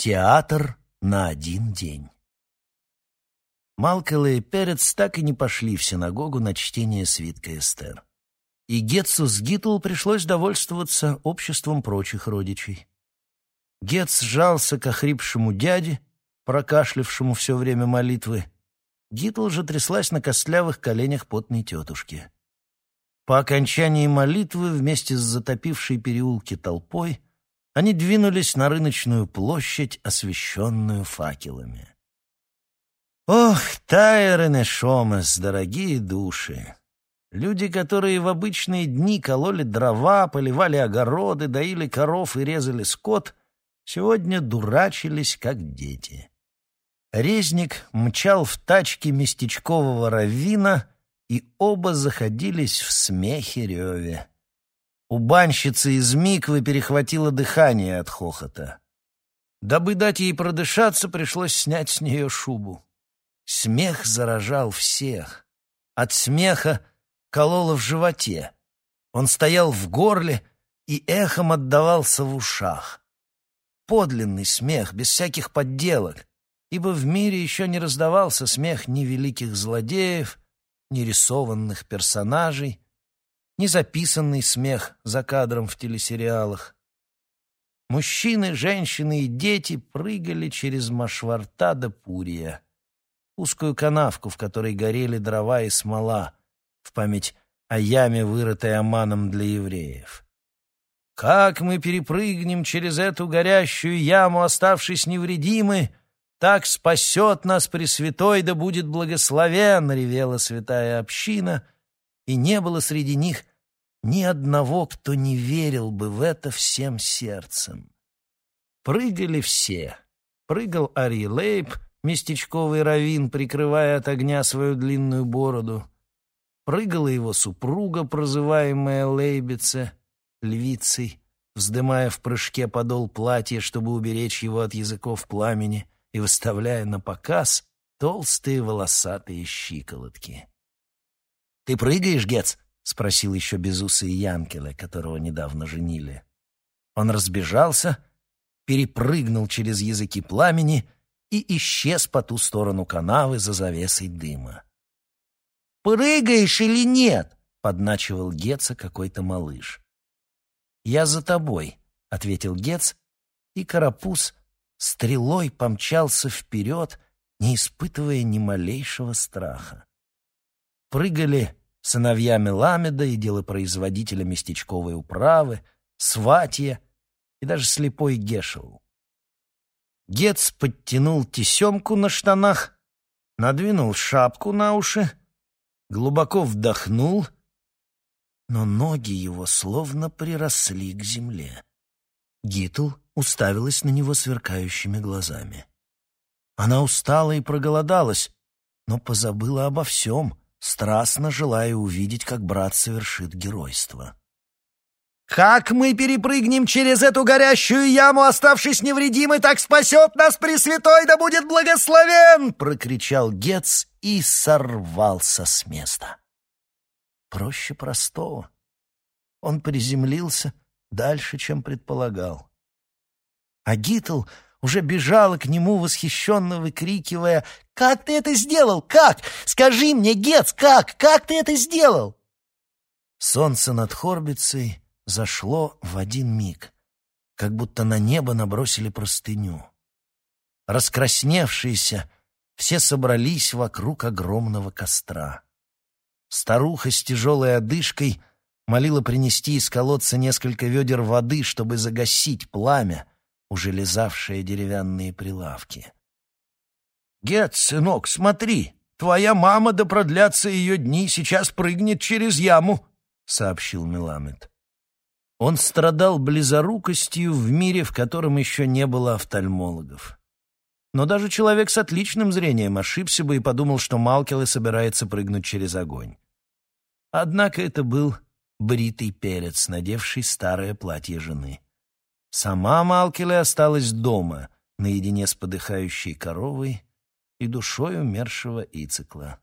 Театр на один день. Малкелла и Перец так и не пошли в синагогу на чтение свитка Эстер. И Гетцу с Гитл пришлось довольствоваться обществом прочих родичей. Гетц сжался к охрипшему дяде, прокашлявшему все время молитвы. Гитл же тряслась на костлявых коленях потной тетушки. По окончании молитвы вместе с затопившей переулки толпой они двинулись на рыночную площадь, освещенную факелами. Ох, Тайрен и Шомес, дорогие души! Люди, которые в обычные дни кололи дрова, поливали огороды, доили коров и резали скот, сегодня дурачились, как дети. Резник мчал в тачке местечкового раввина, и оба заходились в смехе реве. У банщицы из Миквы перехватило дыхание от хохота. Дабы дать ей продышаться, пришлось снять с нее шубу. Смех заражал всех. От смеха кололо в животе. Он стоял в горле и эхом отдавался в ушах. Подлинный смех, без всяких подделок, ибо в мире еще не раздавался смех ни великих злодеев, ни рисованных персонажей, ни записанный смех за кадром в телесериалах. Мужчины, женщины и дети прыгали через Машварта до Пурия, узкую канавку, в которой горели дрова и смола, в память о яме, вырытой Аманом для евреев. Как мы перепрыгнем через эту горящую яму, оставшись невредимы, так спасет нас Пресвятой, да будет благословен, ревела святая община, и не было среди них ни одного, кто не верил бы в это всем сердцем. Прыгали все. Прыгал Ари Лейб, местечковый равин, прикрывая от огня свою длинную бороду. Прыгала его супруга, прозываемая Лейбице, львицей, вздымая в прыжке подол платья, чтобы уберечь его от языков пламени — и выставляя на показ толстые волосатые щиколотки. «Ты прыгаешь, Гец?» — спросил еще безусый Янкеле, которого недавно женили. Он разбежался, перепрыгнул через языки пламени и исчез по ту сторону канавы за завесой дыма. «Прыгаешь или нет?» — подначивал Геца какой-то малыш. «Я за тобой», — ответил Гец, и Карапуз стрелой помчался вперед, не испытывая ни малейшего страха. Прыгали сыновья Меламеда и делопроизводителя местечковой управы, Сватья и даже слепой Гешел. Гец подтянул тесемку на штанах, надвинул шапку на уши, глубоко вдохнул, но ноги его словно приросли к земле. Гитл уставилась на него сверкающими глазами. Она устала и проголодалась, но позабыла обо всем, страстно желая увидеть, как брат совершит геройство. «Как мы перепрыгнем через эту горящую яму, оставшись невредимы, так спасет нас Пресвятой, да будет благословен!» — прокричал Гец и сорвался с места. Проще простого. Он приземлился дальше, чем предполагал. А Гитл уже бежала к нему, восхищенно выкрикивая «Как ты это сделал? Как? Скажи мне, Гец, как? Как ты это сделал?» Солнце над Хорбицей зашло в один миг, как будто на небо набросили простыню. Раскрасневшиеся, все собрались вокруг огромного костра. Старуха с тяжелой одышкой молила принести из колодца несколько ведер воды, чтобы загасить пламя, уже лизавшая деревянные прилавки. «Гет, сынок, смотри, твоя мама, да продлятся ее дни, сейчас прыгнет через яму», — сообщил Меламед. Он страдал близорукостью в мире, в котором еще не было офтальмологов. Но даже человек с отличным зрением ошибся бы и подумал, что Малкелы собирается прыгнуть через огонь. Однако это был бритый перец, надевший старое платье жены. Сама Малкеле осталась дома, наедине с подыхающей коровой и душой умершего Ицикла.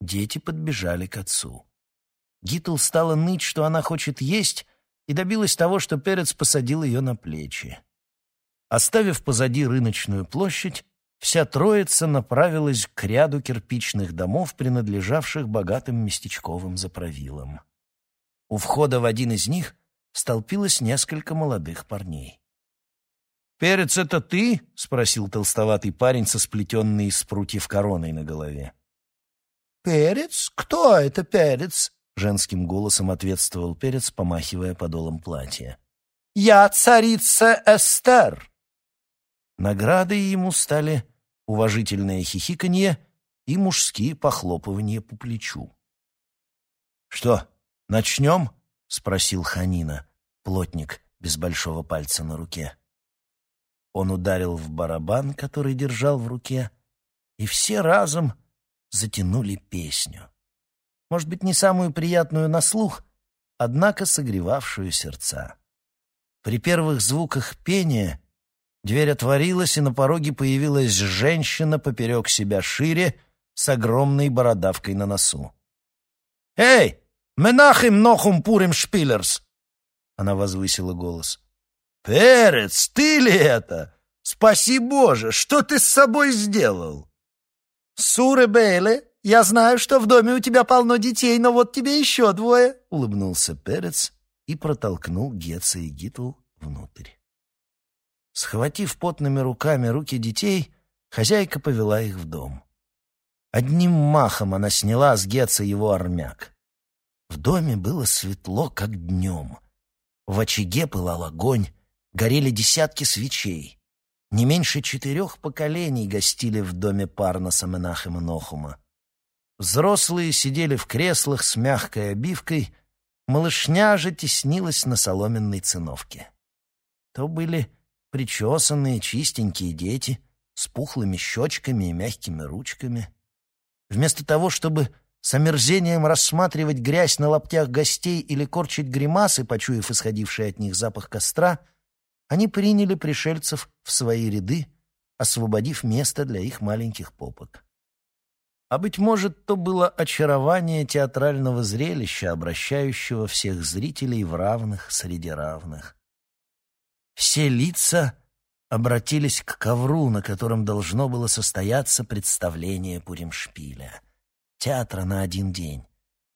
Дети подбежали к отцу. Гитл стала ныть, что она хочет есть, и добилась того, что Перец посадил ее на плечи. Оставив позади рыночную площадь, вся троица направилась к ряду кирпичных домов, принадлежавших богатым местечковым заправилам. У входа в один из них столпилось несколько молодых парней. «Перец, это ты?» — спросил толстоватый парень со сплетенной из прутьев короной на голове. «Перец? Кто это перец?» — женским голосом ответствовал перец, помахивая подолом платья. «Я царица Эстер!» Наградой ему стали уважительное хихиканье и мужские похлопывания по плечу. «Что, начнем?» — спросил Ханина, плотник без большого пальца на руке. Он ударил в барабан, который держал в руке, и все разом затянули песню. Может быть, не самую приятную на слух, однако согревавшую сердца. При первых звуках пения дверь отворилась, и на пороге появилась женщина поперек себя шире с огромной бородавкой на носу. «Эй, Менахим Нохум Пурим Шпилерс!» Она возвысила голос. «Перец, ты ли это? Спаси Боже, что ты с собой сделал?» «Суры Бейле, я знаю, что в доме у тебя полно детей, но вот тебе еще двое», — улыбнулся Перец и протолкнул Гетца и Гитл внутрь. Схватив потными руками руки детей, хозяйка повела их в дом. Одним махом она сняла с Гетца его армяк. В доме было светло, как днем. В очаге пылал огонь, горели десятки свечей. Не меньше четырех поколений гостили в доме Парнаса Менахема Нохума. Взрослые сидели в креслах с мягкой обивкой, малышня же теснилась на соломенной циновке. То были причесанные, чистенькие дети с пухлыми щечками и мягкими ручками. Вместо того, чтобы с омерзением рассматривать грязь на лаптях гостей или корчить гримасы, почуяв исходивший от них запах костра, они приняли пришельцев в свои ряды, освободив место для их маленьких попок. А, быть может, то было очарование театрального зрелища, обращающего всех зрителей в равных среди равных. Все лица обратились к ковру, на котором должно было состояться представление Пуримшпиля, театра на один день,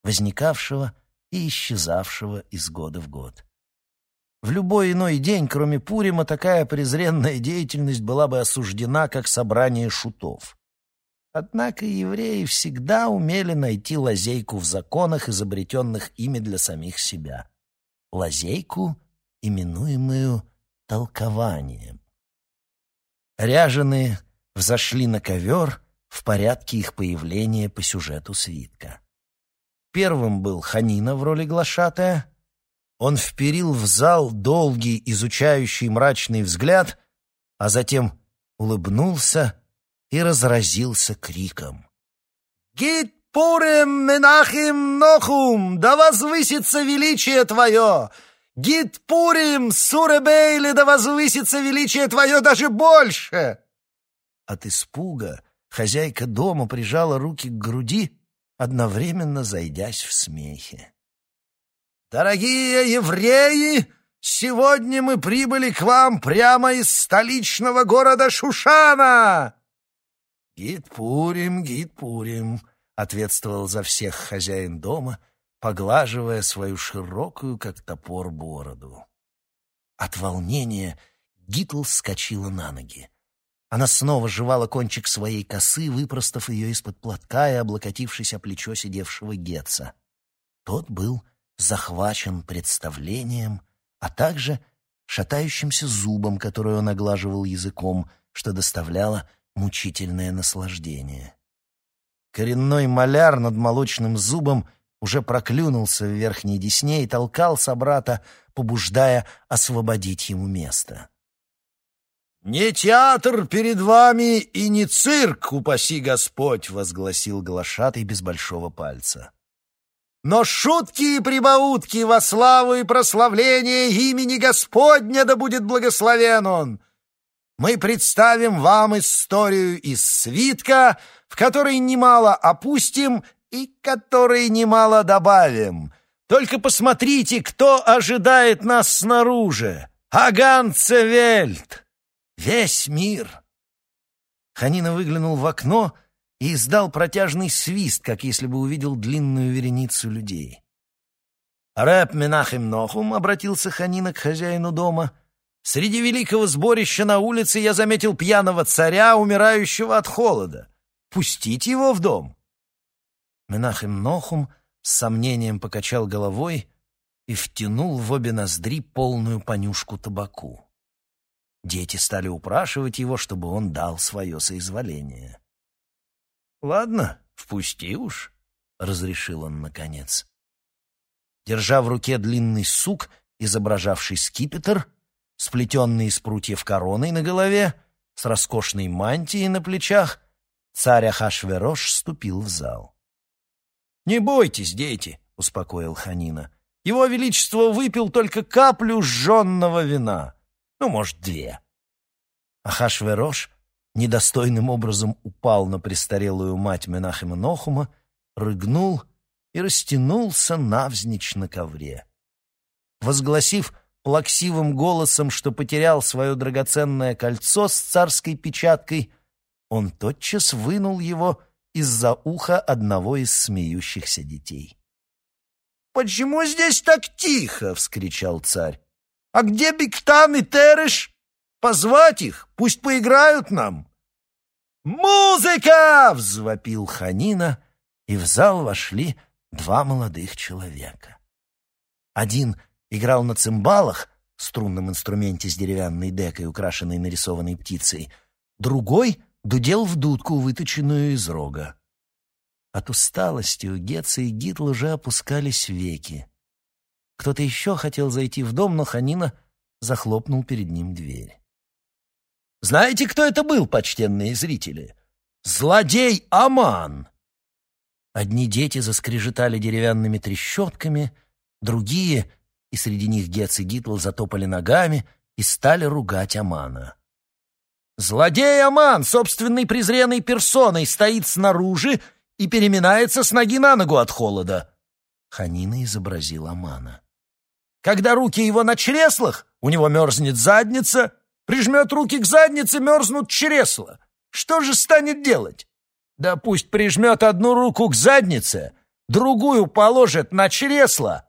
возникавшего и исчезавшего из года в год. В любой иной день, кроме Пурима, такая презренная деятельность была бы осуждена как собрание шутов. Однако евреи всегда умели найти лазейку в законах, изобретенных ими для самих себя. Лазейку, именуемую толкованием. Ряженые взошли на ковер в порядке их появления по сюжету свитка. Первым был Ханина в роли глашатая. Он вперил в зал долгий, изучающий мрачный взгляд, а затем улыбнулся и разразился криком. «Гит Пурем Менахим Нохум! Да возвысится величие твое! Гит Пурим Суребейли! Да возвысится величие твое даже больше!» От испуга хозяйка дома прижала руки к груди, одновременно зайдясь в смехе. «Дорогие евреи!» Сегодня мы прибыли к вам прямо из столичного города Шушана. «Гид-пурим, гид-пурим», — ответствовал за всех хозяин дома, поглаживая свою широкую, как топор, бороду. От волнения Гитл вскочила на ноги. Она снова жевала кончик своей косы, выпростав ее из-под платка и облокотившись о плечо сидевшего Гетца. Тот был захвачен представлением, а также шатающимся зубом, который он оглаживал языком, что доставляло мучительное наслаждение. Коренной маляр над молочным зубом уже проклюнулся в верхней десне и толкал собрата, побуждая освободить ему место. «Не театр перед вами и не цирк, упаси Господь!» — возгласил глашатый без большого пальца. «Но шутки и прибаутки во славу и прославление имени Господня да будет благословен он!» мы представим вам историю из свитка, в которой немало опустим и которой немало добавим. Только посмотрите, кто ожидает нас снаружи. Аганцевельт! Весь мир. Ханина выглянул в окно и издал протяжный свист, как если бы увидел длинную вереницу людей. «Рэп Менахем Нохум», — обратился Ханина к хозяину дома, — «среди великого сборища на улице я заметил пьяного царя, умирающего от холода. Пустить его в дом». Менахем Нохум с сомнением покачал головой и втянул в обе ноздри полную понюшку табаку. Дети стали упрашивать его, чтобы он дал свое соизволение. «Ладно, впусти уж», — разрешил он наконец. Держа в руке длинный сук, изображавший скипетр, сплетенный из прутьев короной на голове, с роскошной мантией на плечах, царь Ахашверош вступил в зал. «Не бойтесь, дети», — успокоил Ханина. «Его Величество выпил только каплю жженного вина, ну, может, две». Ахашверош недостойным образом упал на престарелую мать Менахема Нохума, рыгнул и растянулся навзничь на ковре. Возгласив плаксивым голосом, что потерял свое драгоценное кольцо с царской печаткой, он тотчас вынул его из-за уха одного из смеющихся детей. «Почему здесь так тихо?» — вскричал царь. «А где Биктан и Тереш?» Позвать их, пусть поиграют нам!» «Музыка!» — взвопил Ханина, и в зал вошли два молодых человека. Один играл на цимбалах, струнном инструменте с деревянной декой, украшенной нарисованной птицей, другой дудел в дудку, выточенную из рога. От усталости у Гетца и Гитл уже опускались веки. Кто-то еще хотел зайти в дом, но Ханина захлопнул перед ним дверь. Знаете, кто это был, почтенные зрители? Злодей Аман! Одни дети заскрежетали деревянными трещотками, другие, и среди них Гец и Гитл, затопали ногами и стали ругать Амана. «Злодей Аман, собственной презренной персоной, стоит снаружи и переминается с ноги на ногу от холода!» Ханина изобразил Амана. «Когда руки его на чреслах, у него мерзнет задница, Прижмет руки к заднице, мерзнут чресла. Что же станет делать? Да пусть прижмет одну руку к заднице, другую положит на чресло.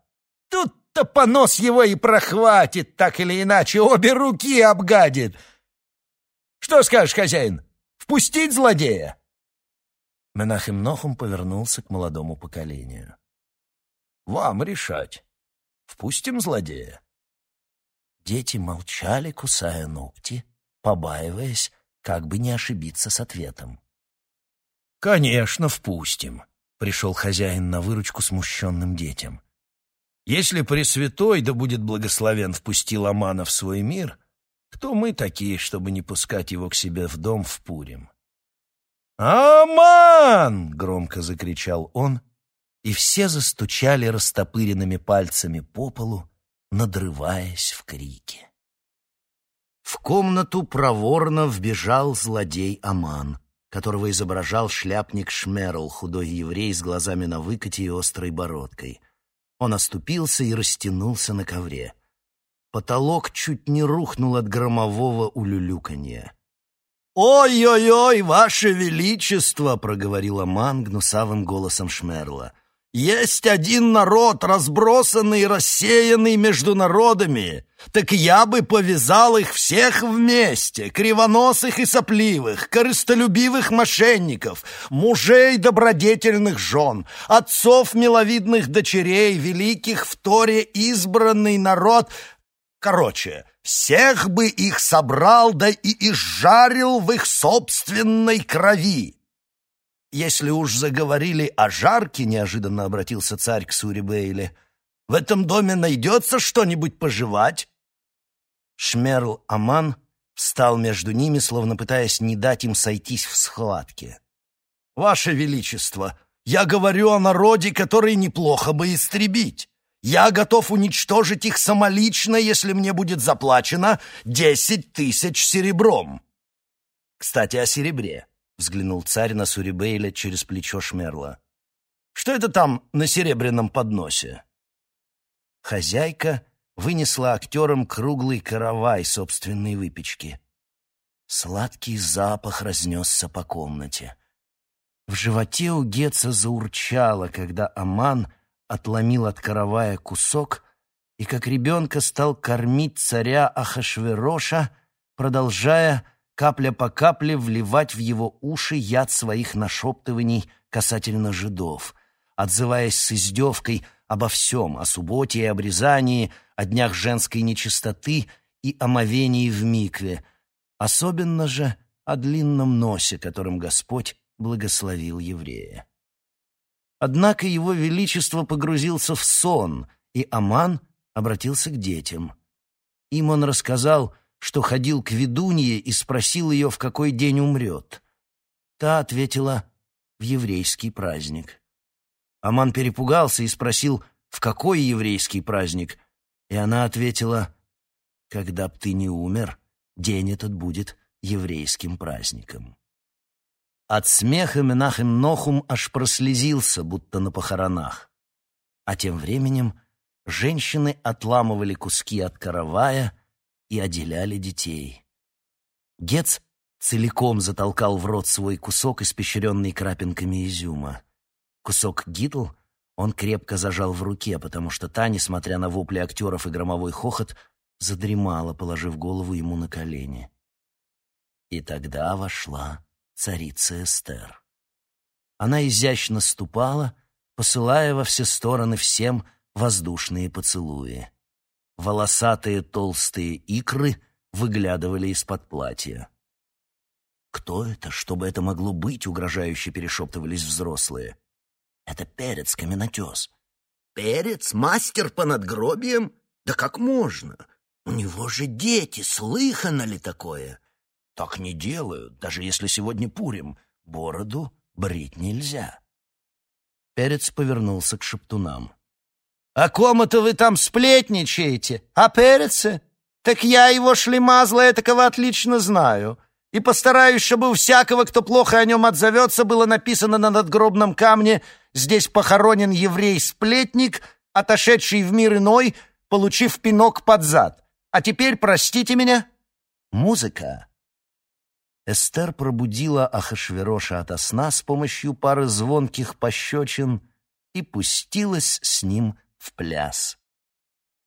Тут-то понос его и прохватит, так или иначе, обе руки обгадит. Что скажешь, хозяин, впустить злодея?» Менахем Нохум повернулся к молодому поколению. «Вам решать. Впустим злодея?» Дети молчали, кусая ногти, побаиваясь, как бы не ошибиться с ответом. «Конечно, впустим», — пришел хозяин на выручку смущенным детям. «Если Пресвятой, да будет благословен, впустил Амана в свой мир, кто мы такие, чтобы не пускать его к себе в дом в Пурим?» «Аман!» — громко закричал он, и все застучали растопыренными пальцами по полу, надрываясь в крике. В комнату проворно вбежал злодей Аман, которого изображал шляпник Шмерл, худой еврей с глазами на выкате и острой бородкой. Он оступился и растянулся на ковре. Потолок чуть не рухнул от громового улюлюканья. «Ой-ой-ой, ваше величество!» — проговорил Аман гнусавым голосом Шмерла — есть один народ, разбросанный и рассеянный между народами. Так я бы повязал их всех вместе, кривоносых и сопливых, корыстолюбивых мошенников, мужей добродетельных жен, отцов миловидных дочерей, великих в Торе избранный народ. Короче, всех бы их собрал, да и изжарил в их собственной крови. «Если уж заговорили о жарке», — неожиданно обратился царь к Сури Бейле, «в этом доме найдется что-нибудь пожевать?» Шмерл Аман встал между ними, словно пытаясь не дать им сойтись в схватке. «Ваше Величество, я говорю о народе, который неплохо бы истребить. Я готов уничтожить их самолично, если мне будет заплачено десять тысяч серебром». Кстати, о серебре. — взглянул царь на Сурибейля через плечо Шмерла. «Что это там на серебряном подносе?» Хозяйка вынесла актерам круглый каравай собственной выпечки. Сладкий запах разнесся по комнате. В животе у Геца заурчало, когда Аман отломил от каравая кусок и как ребенка стал кормить царя Ахашвероша, продолжая капля по капле вливать в его уши яд своих нашептываний касательно жидов, отзываясь с издевкой обо всем, о субботе и обрезании, о днях женской нечистоты и омовении в микве, особенно же о длинном носе, которым Господь благословил еврея. Однако его величество погрузился в сон, и Аман обратился к детям. Им он рассказал, что ходил к ведунье и спросил ее, в какой день умрет. Та ответила «в еврейский праздник». Аман перепугался и спросил, в какой еврейский праздник, и она ответила «когда б ты не умер, день этот будет еврейским праздником». От смеха Менахем Нохум аж прослезился, будто на похоронах. А тем временем женщины отламывали куски от каравая и отделяли детей. Гец целиком затолкал в рот свой кусок, испещренный крапинками изюма. Кусок гитл он крепко зажал в руке, потому что та, несмотря на вопли актеров и громовой хохот, задремала, положив голову ему на колени. И тогда вошла царица Эстер. Она изящно ступала, посылая во все стороны всем воздушные поцелуи. Волосатые толстые икры выглядывали из-под платья. «Кто это? Что бы это могло быть?» — угрожающе перешептывались взрослые. «Это перец, каменотес». «Перец? Мастер по надгробиям? Да как можно? У него же дети, слыхано ли такое?» «Так не делают, даже если сегодня Пурим. Бороду брить нельзя». Перец повернулся к шептунам. «О ком это вы там сплетничаете? О переце? Так я его шлема злая такого отлично знаю. И постараюсь, чтобы у всякого, кто плохо о нем отзовется, было написано на надгробном камне «Здесь похоронен еврей-сплетник, отошедший в мир иной, получив пинок под зад. А теперь простите меня». Музыка. Эстер пробудила Ахашвероша ото сна с помощью пары звонких пощечин и пустилась с ним в пляс.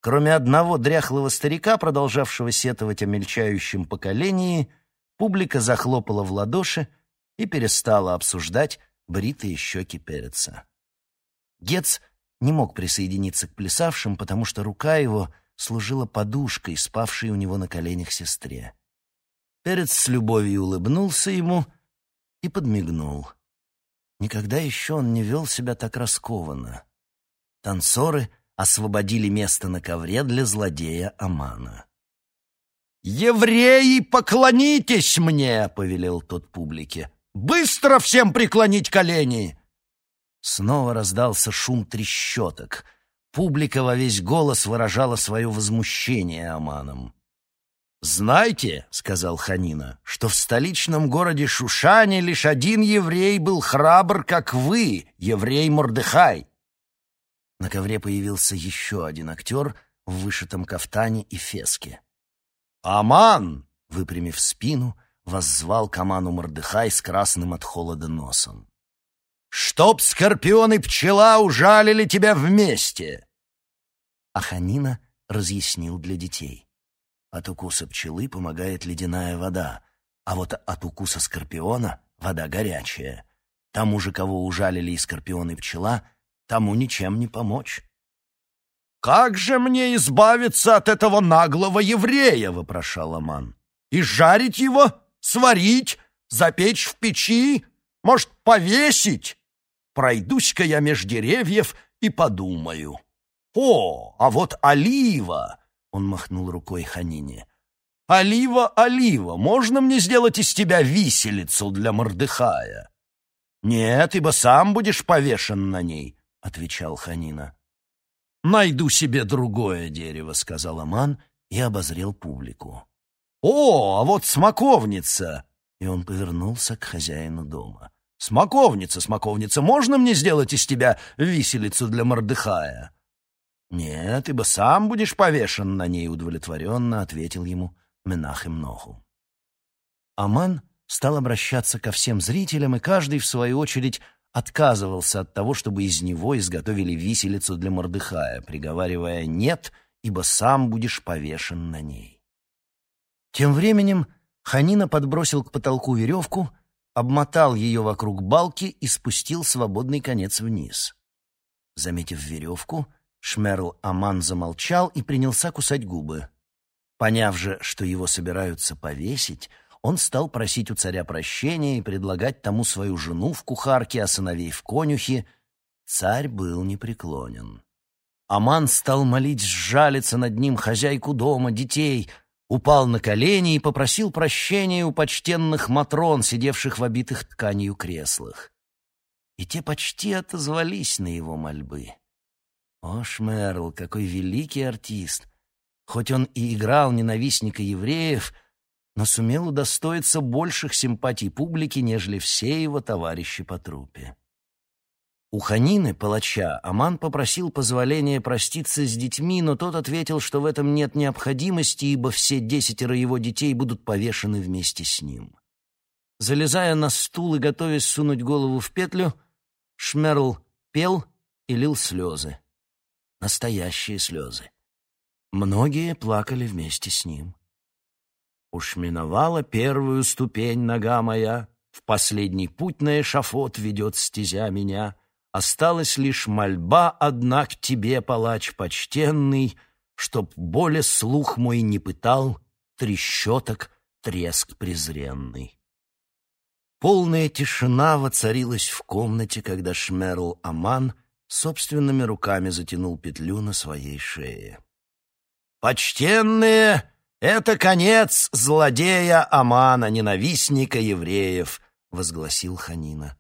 Кроме одного дряхлого старика, продолжавшего сетовать о мельчающем поколении, публика захлопала в ладоши и перестала обсуждать бритые щеки переца. Гец не мог присоединиться к плясавшим, потому что рука его служила подушкой, спавшей у него на коленях сестре. Перец с любовью улыбнулся ему и подмигнул. Никогда еще он не вел себя так раскованно. Танцоры освободили место на ковре для злодея Амана. «Евреи, поклонитесь мне!» — повелел тот публике. «Быстро всем преклонить колени!» Снова раздался шум трещоток. Публика во весь голос выражала свое возмущение Аманом. «Знаете, — сказал Ханина, — что в столичном городе Шушане лишь один еврей был храбр, как вы, еврей Мордыхай. На ковре появился еще один актер в вышитом кафтане и феске. «Аман!» — выпрямив спину, воззвал к Аману Мордыхай с красным от холода носом. «Чтоб скорпион и пчела ужалили тебя вместе!» Аханина разъяснил для детей. От укуса пчелы помогает ледяная вода, а вот от укуса скорпиона — вода горячая. Тому же, кого ужалили и скорпион, и пчела — тому ничем не помочь. «Как же мне избавиться от этого наглого еврея?» — вопрошал Аман. «И жарить его? Сварить? Запечь в печи? Может, повесить? Пройдусь-ка я меж деревьев и подумаю. О, а вот олива!» — он махнул рукой Ханине. «Олива, олива, можно мне сделать из тебя виселицу для Мордыхая?» «Нет, ибо сам будешь повешен на ней отвечал Ханина. «Найду себе другое дерево», — сказал Аман и обозрел публику. «О, а вот смоковница!» И он повернулся к хозяину дома. «Смоковница, смоковница, можно мне сделать из тебя виселицу для Мордыхая?» «Нет, ибо сам будешь повешен на ней», — удовлетворенно ответил ему Менахем Ноху. Аман стал обращаться ко всем зрителям, и каждый, в свою очередь, отказывался от того, чтобы из него изготовили виселицу для Мордыхая, приговаривая «нет», ибо сам будешь повешен на ней. Тем временем Ханина подбросил к потолку веревку, обмотал ее вокруг балки и спустил свободный конец вниз. Заметив веревку, Шмерл Аман замолчал и принялся кусать губы. Поняв же, что его собираются повесить, он стал просить у царя прощения и предлагать тому свою жену в кухарке, а сыновей в конюхе. Царь был непреклонен. Аман стал молить сжалиться над ним хозяйку дома, детей, упал на колени и попросил прощения у почтенных матрон, сидевших в обитых тканью креслах. И те почти отозвались на его мольбы. О, Шмерл, какой великий артист! Хоть он и играл ненавистника евреев — но сумел удостоиться больших симпатий публики, нежели все его товарищи по труппе. У Ханины, палача, Аман попросил позволения проститься с детьми, но тот ответил, что в этом нет необходимости, ибо все десятеро его детей будут повешены вместе с ним. Залезая на стул и готовясь сунуть голову в петлю, Шмерл пел и лил слезы. Настоящие слезы. Многие плакали вместе с ним. Уж миновала первую ступень нога моя, В последний путь на эшафот ведет стезя меня. Осталась лишь мольба одна к тебе, палач почтенный, Чтоб более слух мой не пытал Трещоток треск презренный. Полная тишина воцарилась в комнате, когда Шмерл Аман собственными руками затянул петлю на своей шее. «Почтенные!» «Это конец злодея Амана, ненавистника евреев», — возгласил Ханина,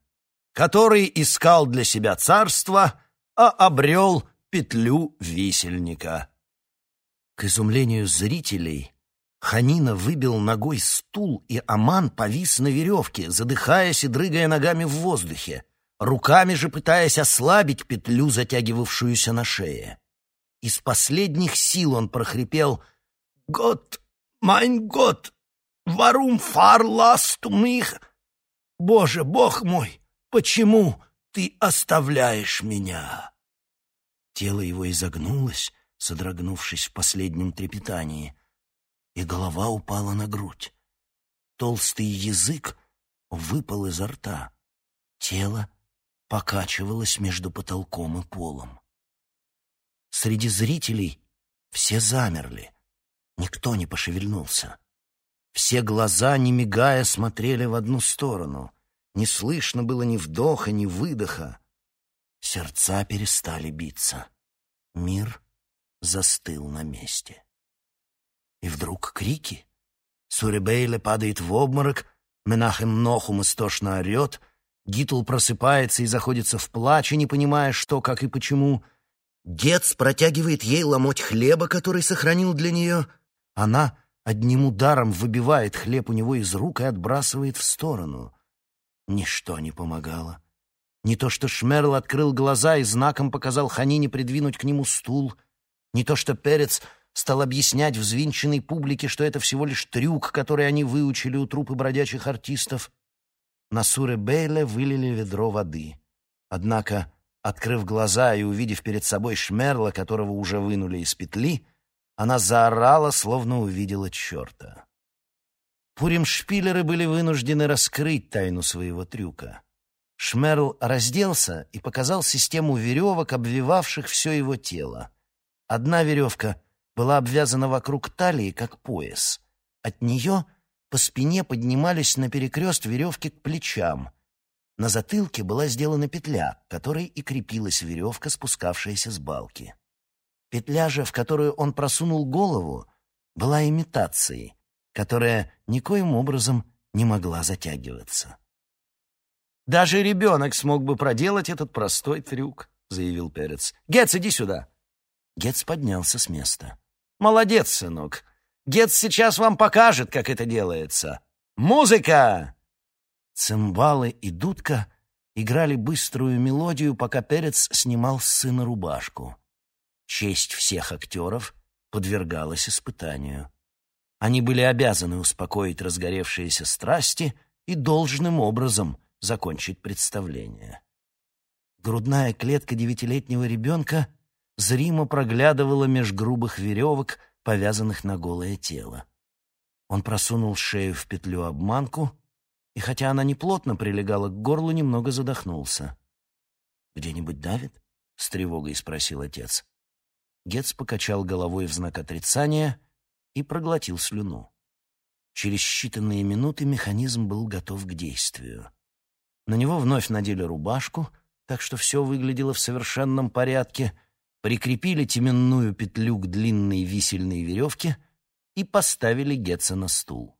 «который искал для себя царство, а обрел петлю висельника». К изумлению зрителей Ханина выбил ногой стул, и Аман повис на веревке, задыхаясь и дрыгая ногами в воздухе, руками же пытаясь ослабить петлю, затягивавшуюся на шее. Из последних сил он прохрипел — Гott, mein Gott, warum verlässt du mich? Боже, Бог мой, почему ты оставляешь меня?» Тело его изогнулось, содрогнувшись в последнем трепетании, и голова упала на грудь. Толстый язык выпал изо рта. Тело покачивалось между потолком и полом. Среди зрителей все замерли. Никто не пошевельнулся. Все глаза, не мигая, смотрели в одну сторону. Не слышно было ни вдоха, ни выдоха. Сердца перестали биться. Мир застыл на месте. И вдруг крики. Суребейле падает в обморок, Менахем Нохум истошно орет, Гитул просыпается и заходится в плаче, не понимая, что, как и почему. Гец протягивает ей ломоть хлеба, который сохранил для нее — она одним ударом выбивает хлеб у него из рук и отбрасывает в сторону. Ничто не помогало. Не то, что Шмерл открыл глаза и знаком показал Ханине придвинуть к нему стул, не то, что Перец стал объяснять взвинченной публике, что это всего лишь трюк, который они выучили у трупы бродячих артистов. На Суре Бейле вылили ведро воды. Однако, открыв глаза и увидев перед собой Шмерла, которого уже вынули из петли, она заорала, словно увидела черта. Пуримшпилеры были вынуждены раскрыть тайну своего трюка. Шмерл разделся и показал систему веревок, обвивавших все его тело. Одна веревка была обвязана вокруг талии, как пояс. От нее по спине поднимались на перекрест веревки к плечам. На затылке была сделана петля, которой и крепилась веревка, спускавшаяся с балки. Петля же, в которую он просунул голову, была имитацией, которая никоим образом не могла затягиваться. «Даже ребенок смог бы проделать этот простой трюк», — заявил Перец. «Гетц, иди сюда!» Гетц поднялся с места. «Молодец, сынок! Гетц сейчас вам покажет, как это делается! Музыка!» Цимбалы и дудка играли быструю мелодию, пока Перец снимал с сына рубашку. Честь всех актеров подвергалась испытанию. Они были обязаны успокоить разгоревшиеся страсти и должным образом закончить представление. Грудная клетка девятилетнего ребенка зримо проглядывала меж грубых веревок, повязанных на голое тело. Он просунул шею в петлю-обманку, и хотя она неплотно прилегала к горлу, немного задохнулся. «Где-нибудь давит?» — с тревогой спросил отец. Гетц покачал головой в знак отрицания и проглотил слюну. Через считанные минуты механизм был готов к действию. На него вновь надели рубашку, так что все выглядело в совершенном порядке, прикрепили теменную петлю к длинной висельной веревке и поставили Гетца на стул.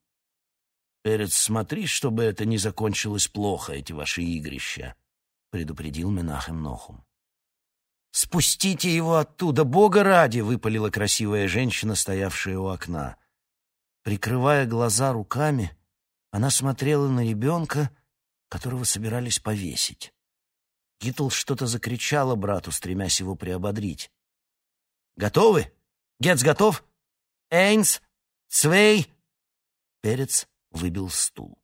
«Перец, смотри, чтобы это не закончилось плохо, эти ваши игрища», — предупредил Менахем Нохум. «Спустите его оттуда, Бога ради!» — выпалила красивая женщина, стоявшая у окна. Прикрывая глаза руками, она смотрела на ребенка, которого собирались повесить. Гитл что-то закричала брату, стремясь его приободрить. «Готовы? Гетц готов? Эйнс? Цвей?» Перец выбил стул.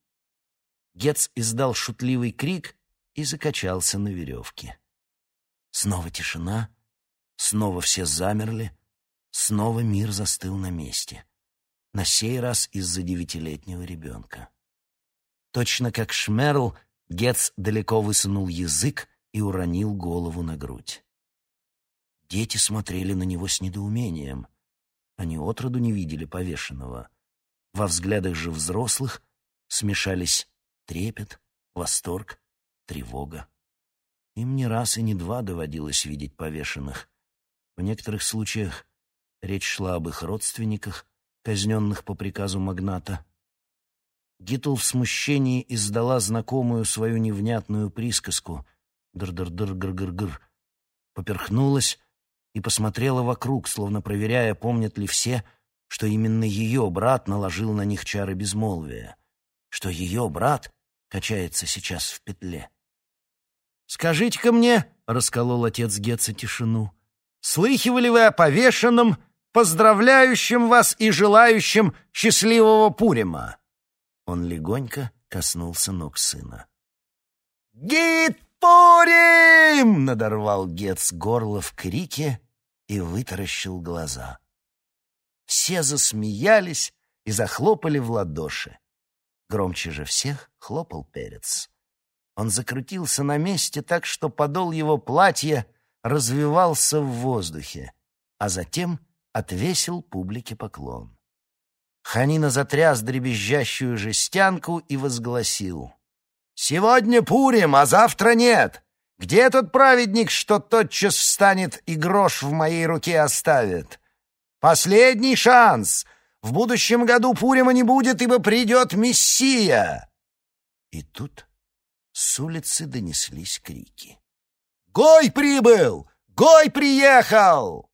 Гетц издал шутливый крик и закачался на веревке. Снова тишина, снова все замерли, снова мир застыл на месте. На сей раз из-за девятилетнего ребенка. Точно как Шмерл, Гетц далеко высунул язык и уронил голову на грудь. Дети смотрели на него с недоумением. Они отроду не видели повешенного. Во взглядах же взрослых смешались трепет, восторг, тревога. Им не раз и не два доводилось видеть повешенных. В некоторых случаях речь шла об их родственниках, казненных по приказу магната. Гитл в смущении издала знакомую свою невнятную присказку «др-др-др-гр-гр-гр», поперхнулась и посмотрела вокруг, словно проверяя, помнят ли все, что именно ее брат наложил на них чары безмолвия, что ее брат качается сейчас в петле. «Скажите-ка мне», — расколол отец Гетца тишину, — «слыхивали вы о повешенном, поздравляющем вас и желающем счастливого Пурима?» Он легонько коснулся ног сына. «Гид Пурим!» — надорвал Гетц горло в крике и вытаращил глаза. Все засмеялись и захлопали в ладоши. Громче же всех хлопал перец. Он закрутился на месте так, что подол его платья развивался в воздухе, а затем отвесил публике поклон. Ханина затряс дребезжащую жестянку и возгласил. «Сегодня Пурим, а завтра нет! Где тот праведник, что тотчас встанет и грош в моей руке оставит? Последний шанс! В будущем году Пурима не будет, ибо придет Мессия!» И тут с улицы донеслись крики. «Гой прибыл! Гой приехал!»